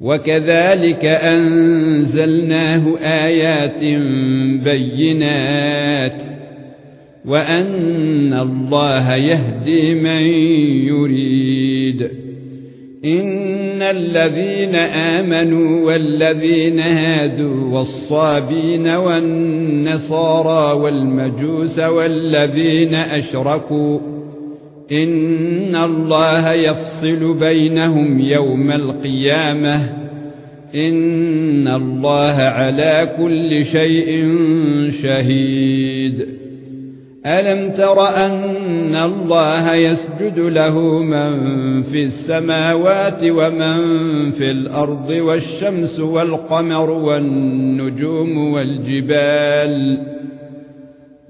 وكذلك أنزلناه آيات بينات وأن الله يهدي من يريد إن الذين آمنوا والذين هادوا والصابين والنصارى والمجوس والذين أشركوا ان الله يفصل بينهم يوم القيامه ان الله على كل شيء شهيد الم تر ان الله يسجد له من في السماوات ومن في الأرض والشمس والقمر والنجوم والجبال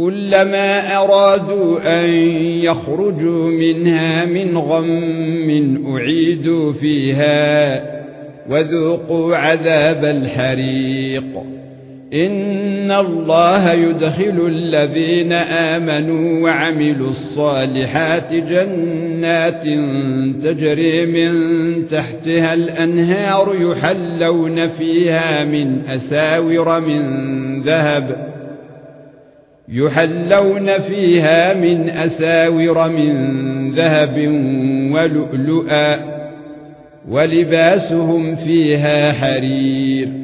كلما أرادوا أن يخرجوا منها من غم أعيدوا فيها وذوقوا عذاب الحريق. إن الله يدخل الذين آمنوا وعملوا الصالحات جنات تجري من تحتها الأنهار يحلون فيها من أساور من ذهب يحلون فيها من أساور من ذهب ولؤلؤا ولباسهم فيها حرير.